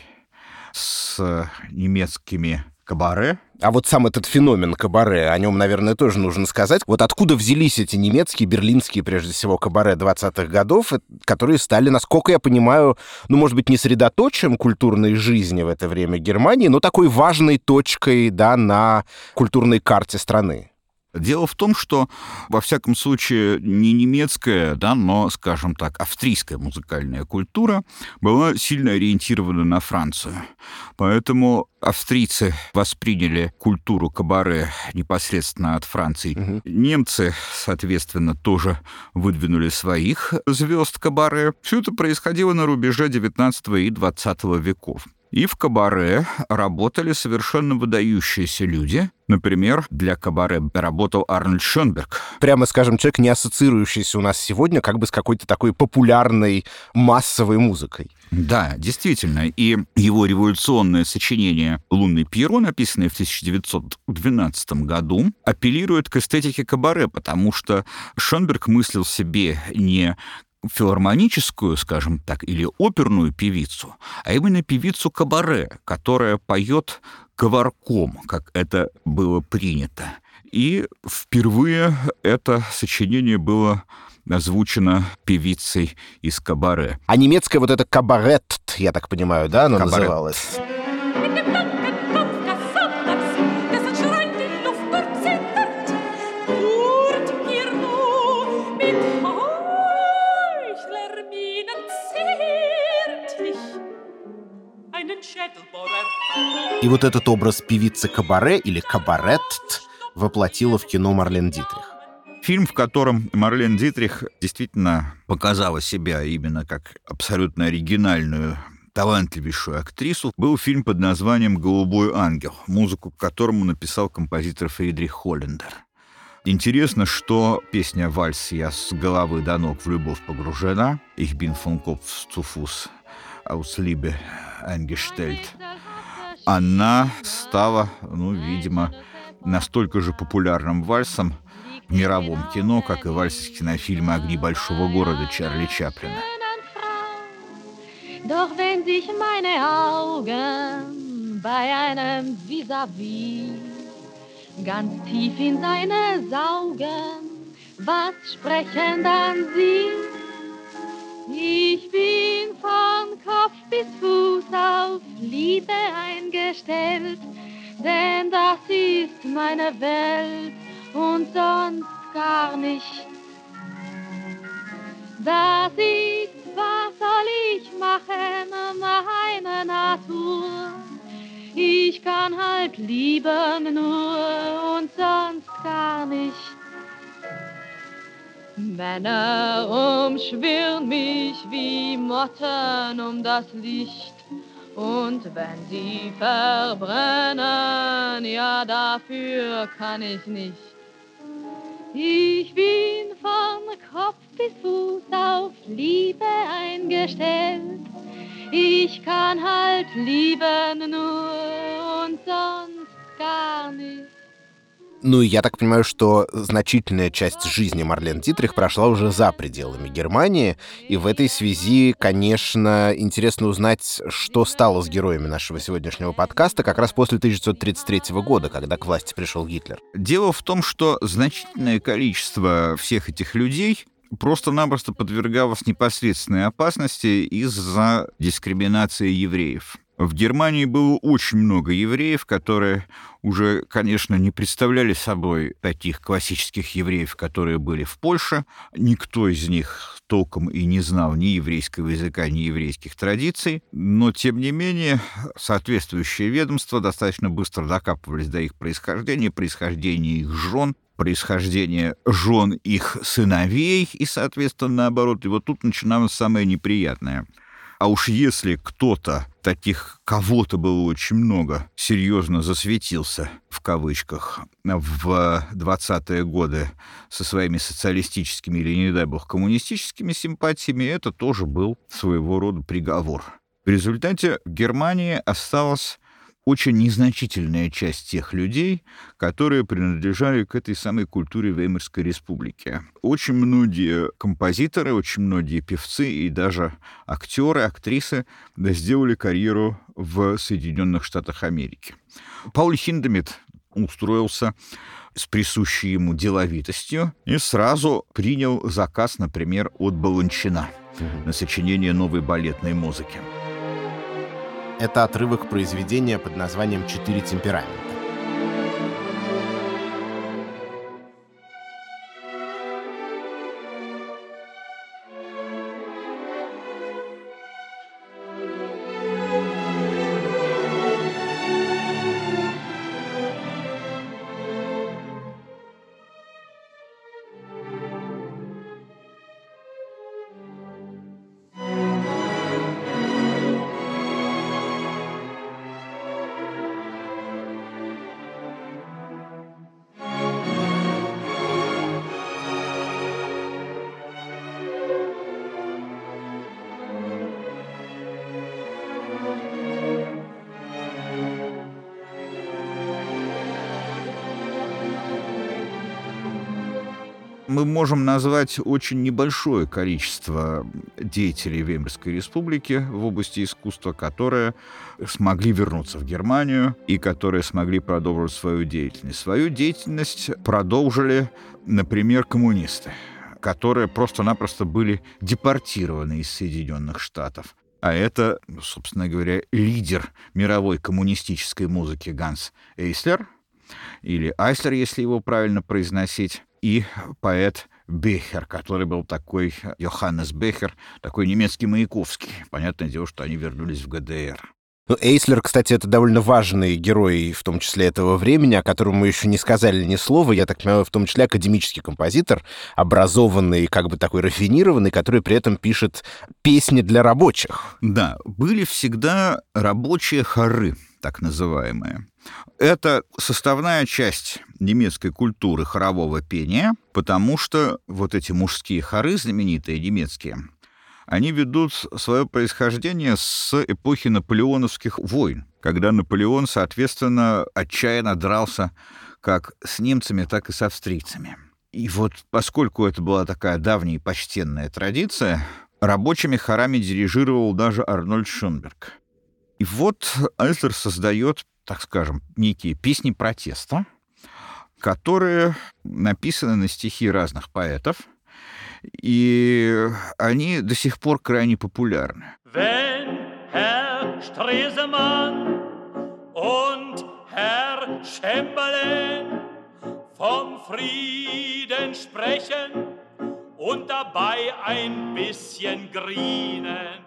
с немецкими кабаре. А вот сам этот феномен кабаре, о нем, наверное, тоже нужно сказать. Вот откуда взялись эти немецкие, берлинские, прежде всего, кабаре 20-х годов, э, которые стали, насколько я понимаю, ну, может быть, не средоточием культурной жизни в это время Германии, но такой важной точкой, да, на культурной карте страны? Дело в том, что, во всяком случае, не немецкая, да, но, скажем так, австрийская музыкальная культура была сильно ориентирована на Францию. Поэтому австрийцы восприняли культуру кабаре непосредственно от Франции. Угу. Немцы, соответственно, тоже выдвинули своих звезд кабаре. Все это происходило на рубеже 19 и 20 веков. И в кабаре работали совершенно выдающиеся люди. Например, для кабаре работал Арнольд Шонберг. Прямо скажем, человек, не ассоциирующийся у нас сегодня как бы с какой-то такой популярной массовой музыкой. Да, действительно. И его революционное сочинение «Лунный Пьеро», написанное в 1912 году, апеллирует к эстетике кабаре, потому что Шонберг мыслил себе не филармоническую, скажем так, или оперную певицу, а именно певицу кабаре, которая поет говорком, как это было принято. И впервые это сочинение было озвучено певицей из кабаре. А немецкая вот это кабарет, я так понимаю, да, оно кабарет. называлось? И вот этот образ певицы Кабаре или Кабарет воплотила в кино Марлен Дитрих. Фильм, в котором Марлен Дитрих действительно показала себя именно как абсолютно оригинальную талантливейшую актрису, был фильм под названием «Голубой ангел», музыку к которому написал композитор Фридрих Холлендер. Интересно, что песня «Вальс» я с головы до ног в любовь погружена, «Ich bin von Kopf zu Fuß aus Liebe eingestellt», она стала, ну, видимо, настолько же популярным вальсом, в мировом кино, как и вальс из кинофильма «Огни большого города» Чарли Чаплина. Doch wenn sich meine Augen bei einem Vis-à-vis ganz tief in seine saugen, was sprechen dann sie? Ich bin von Kopf bis Fuß auf Liebe eingestellt, denn das ist meine Welt und sonst gar nicht. Das ist, was soll ich machen, meine Natur. Ich kann halt lieben nur und sonst gar nicht. Männer umschwirren mich wie Motten um das Licht. Und wenn sie verbrennen, ja, dafür kann ich nicht. Ich bin von Kopf bis Fuß auf Liebe eingestellt. Ich kann halt lieben nur und sonst gar nicht. Ну, и я так понимаю, что значительная часть жизни Марлен Дитрих прошла уже за пределами Германии, и в этой связи, конечно, интересно узнать, что стало с героями нашего сегодняшнего подкаста как раз после 1933 года, когда к власти пришел Гитлер. Дело в том, что значительное количество всех этих людей просто-напросто подвергалось непосредственной опасности из-за дискриминации евреев. В Германии было очень много евреев, которые уже, конечно, не представляли собой таких классических евреев, которые были в Польше. Никто из них толком и не знал ни еврейского языка, ни еврейских традиций. Но, тем не менее, соответствующие ведомства достаточно быстро докапывались до их происхождения, происхождения их жен, происхождения жен их сыновей и, соответственно, наоборот. И вот тут начиналось самое неприятное — а уж если кто-то, таких кого-то было очень много, серьезно засветился, в кавычках, в 20-е годы со своими социалистическими или, не дай бог, коммунистическими симпатиями, это тоже был своего рода приговор. В результате в Германии осталось очень незначительная часть тех людей, которые принадлежали к этой самой культуре Веймарской республики. Очень многие композиторы, очень многие певцы и даже актеры, актрисы сделали карьеру в Соединенных Штатах Америки. Пауль Хиндемит устроился с присущей ему деловитостью и сразу принял заказ, например, от Баланчина на сочинение новой балетной музыки. Это отрывок произведения под названием «Четыре темперамента». Мы можем назвать очень небольшое количество деятелей Веймарской республики в области искусства, которые смогли вернуться в Германию и которые смогли продолжить свою деятельность. Свою деятельность продолжили, например, коммунисты которые просто-напросто были депортированы из Соединенных Штатов. А это, собственно говоря, лидер мировой коммунистической музыки Ганс Эйслер, или Айслер, если его правильно произносить, и поэт Бехер, который был такой, Йоханнес Бехер, такой немецкий Маяковский. Понятное дело, что они вернулись в ГДР. Ну, Эйслер, кстати, это довольно важный герой, в том числе этого времени, о котором мы еще не сказали ни слова. Я так понимаю, в том числе академический композитор, образованный, как бы такой рафинированный, который при этом пишет песни для рабочих. Да, были всегда рабочие хоры, так называемые. Это составная часть немецкой культуры хорового пения, потому что вот эти мужские хоры, знаменитые немецкие, они ведут свое происхождение с эпохи наполеоновских войн, когда Наполеон, соответственно, отчаянно дрался как с немцами, так и с австрийцами. И вот поскольку это была такая давняя и почтенная традиция, рабочими хорами дирижировал даже Арнольд Шонберг. И вот Альтер создает, так скажем, некие песни протеста, которые написаны на стихи разных поэтов, и они до сих пор крайне популярны. Vom Frieden sprechen und dabei ein bisschen grienen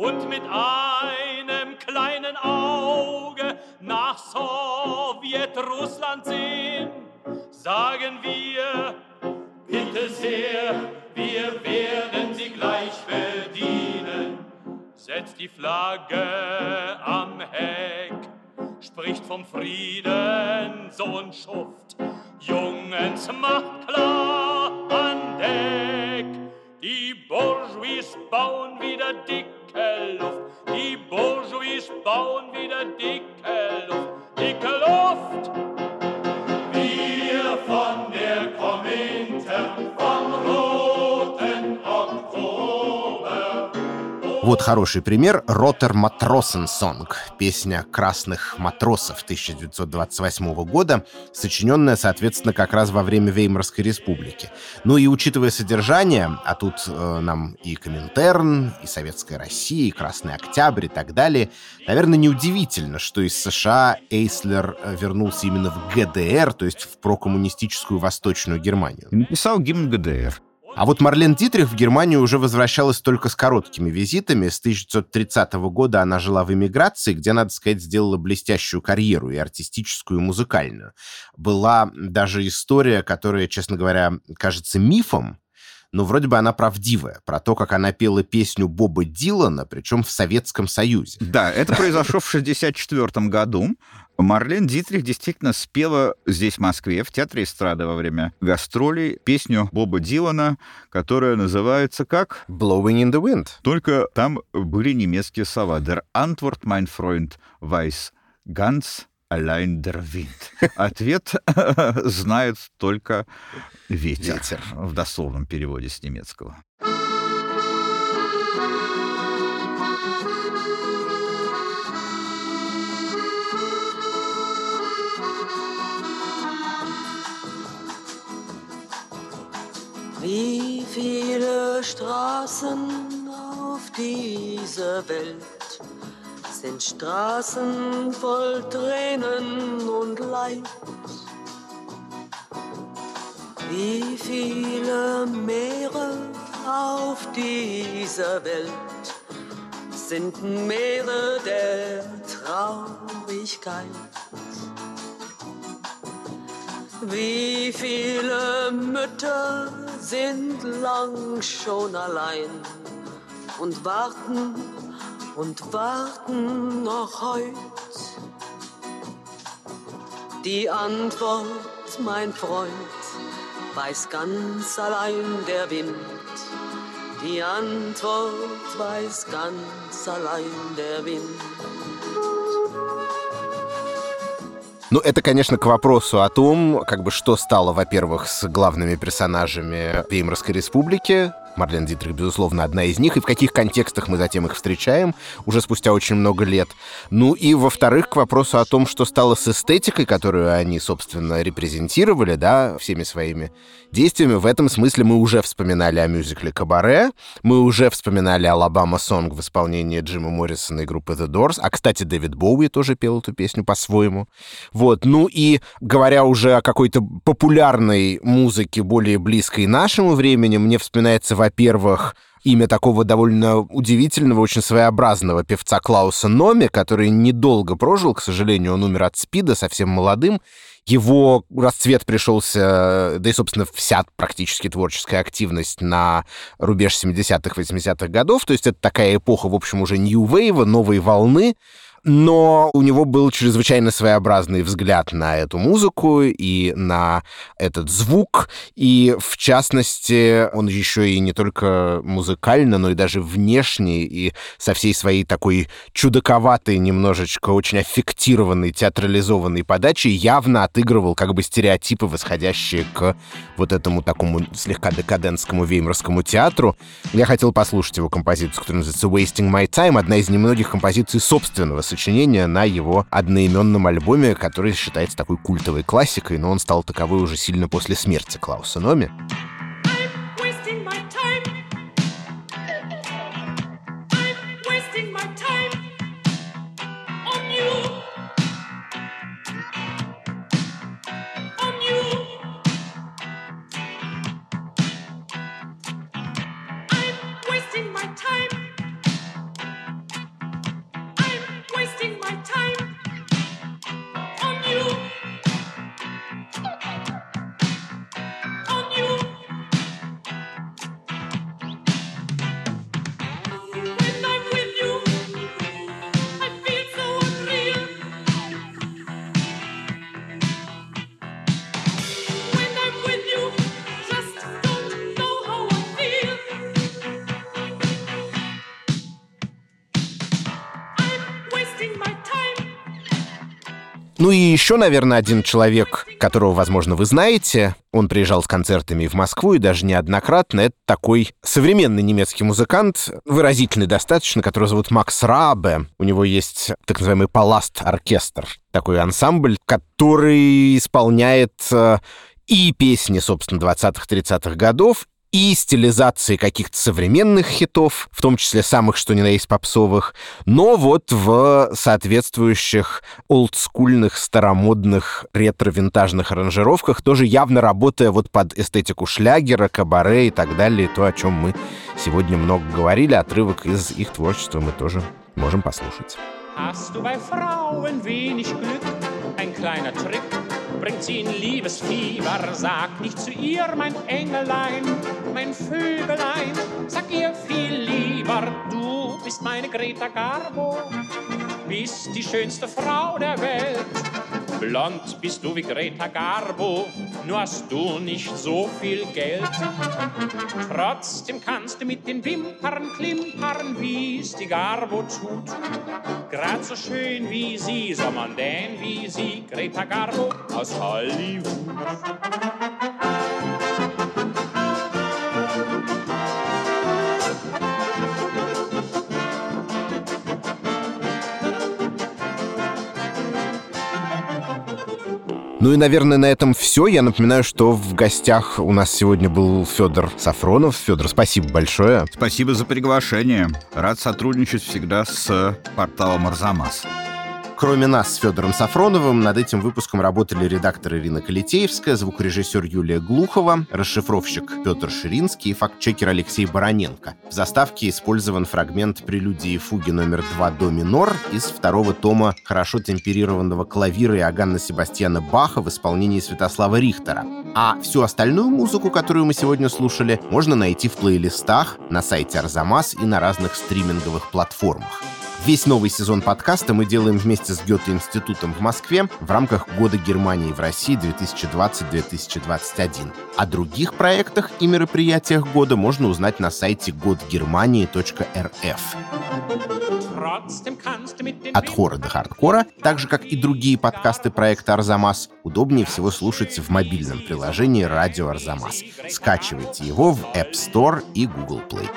und mit einem kleinen Auge nach Sowjetrussland sehen, sagen wir, bitte sehr, wir werden sie gleich bedienen. Setzt die Flagge am Heck, spricht vom Frieden, Sohn Schuft. Jungens, macht klar an Deck. Die Bourgeois bauen wieder dicke Luft. Die Bourgeois bauen wieder dicke Luft. Dicke Luft. Вот хороший пример «Ротер Матросен Сонг» — песня «Красных матросов» 1928 года, сочиненная, соответственно, как раз во время Веймарской республики. Ну и учитывая содержание, а тут э, нам и Коминтерн, и Советская Россия, и Красный Октябрь и так далее, наверное, неудивительно, что из США Эйслер э, вернулся именно в ГДР, то есть в прокоммунистическую Восточную Германию. И написал гимн ГДР. А вот Марлен Дитрих в Германию уже возвращалась только с короткими визитами. С 1930 года она жила в эмиграции, где, надо сказать, сделала блестящую карьеру и артистическую, и музыкальную. Была даже история, которая, честно говоря, кажется мифом, но вроде бы она правдивая, про то, как она пела песню Боба Дилана, причем в Советском Союзе. Да, это *laughs* произошло в 1964 году. Марлен Дитрих действительно спела здесь, в Москве, в Театре эстрады во время гастролей песню Боба Дилана, которая называется как? Blowing in the Wind. Только там были немецкие слова. Der Antwort, mein Freund, weiß ganz allein der Wind. Ответ *laughs* знает только ветер, Ветер. в дословном переводе с немецкого. Wie viele Straßen auf dieser Welt sind Straßen voll Tränen und Leid? Wie viele Meere auf dieser Welt sind Meere der Traurigkeit? Wie viele Mütter sind lang schon allein und warten und warten noch heut? Die Antwort, mein Freund, weiß ganz allein der Wind. Die Antwort weiß ganz allein der Wind. Ну, это, конечно, к вопросу о том, как бы что стало, во-первых, с главными персонажами Веймарской республики. Марлен Дитрих, безусловно, одна из них, и в каких контекстах мы затем их встречаем уже спустя очень много лет. Ну и, во-вторых, к вопросу о том, что стало с эстетикой, которую они, собственно, репрезентировали, да, всеми своими действиями. В этом смысле мы уже вспоминали о мюзикле «Кабаре», мы уже вспоминали «Алабама Сонг» в исполнении Джима Моррисона и группы The Doors, а, кстати, Дэвид Боуи тоже пел эту песню по-своему. Вот, ну и говоря уже о какой-то популярной музыке, более близкой нашему времени, мне вспоминается, во-первых, имя такого довольно удивительного, очень своеобразного певца Клауса Номи, который недолго прожил, к сожалению, он умер от СПИДа, совсем молодым. Его расцвет пришелся, да и, собственно, вся практически творческая активность на рубеж 70-х, 80-х годов. То есть это такая эпоха, в общем, уже нью-вейва, новой волны. Но у него был чрезвычайно своеобразный взгляд на эту музыку и на этот звук, и в частности он еще и не только музыкально, но и даже внешне и со всей своей такой чудаковатой, немножечко очень аффектированной, театрализованной подачей явно отыгрывал как бы стереотипы, восходящие к вот этому такому слегка декадентскому веймарскому театру. Я хотел послушать его композицию, которая называется «Wasting My Time», одна из немногих композиций собственного сочинения на его одноименном альбоме, который считается такой культовой классикой, но он стал таковой уже сильно после смерти Клауса Номи. Еще, наверное, один человек, которого, возможно, вы знаете. Он приезжал с концертами в Москву и даже неоднократно. Это такой современный немецкий музыкант, выразительный достаточно, которого зовут Макс Рабе. У него есть так называемый паласт-оркестр, такой ансамбль, который исполняет э, и песни, собственно, 20-30-х годов, и стилизации каких-то современных хитов, в том числе самых, что ни на есть попсовых, но вот в соответствующих олдскульных, старомодных, ретро-винтажных аранжировках, тоже явно работая вот под эстетику шлягера, кабаре и так далее, то, о чем мы сегодня много говорили, отрывок из их творчества мы тоже можем послушать. Hast du bei Frauen wenig Glück? Ein kleiner Trick bringt sie in Liebesfieber. Sag nicht zu ihr, mein Engelein, mein Vögelein. Sag ihr viel lieber, du bist meine Greta Garbo, bist die schönste Frau der Welt. Blond bist du wie Greta Garbo, nur hast du nicht so viel Geld. Trotzdem kannst du mit den Wimpern klimpern, wie's die Garbo tut. Grad so schön wie sie, so mondän wie sie, Greta Garbo aus Hollywood. Ну и, наверное, на этом все. Я напоминаю, что в гостях у нас сегодня был Федор Сафронов. Федор, спасибо большое. Спасибо за приглашение. Рад сотрудничать всегда с порталом Арзамас. Кроме нас с Федором Сафроновым, над этим выпуском работали редактор Ирина Калитеевская, звукорежиссер Юлия Глухова, расшифровщик Петр Ширинский и фактчекер Алексей Бароненко. В заставке использован фрагмент прелюдии фуги номер 2 до минор из второго тома хорошо темперированного клавира Иоганна Себастьяна Баха в исполнении Святослава Рихтера. А всю остальную музыку, которую мы сегодня слушали, можно найти в плейлистах на сайте Арзамас и на разных стриминговых платформах. Весь новый сезон подкаста мы делаем вместе с Гёте-институтом в Москве в рамках Года Германии в России 2020-2021. О других проектах и мероприятиях года можно узнать на сайте godgermanii.rf. От хора до хардкора, так же как и другие подкасты проекта «Арзамас», удобнее всего слушать в мобильном приложении «Радио Арзамас». Скачивайте его в App Store и Google Play.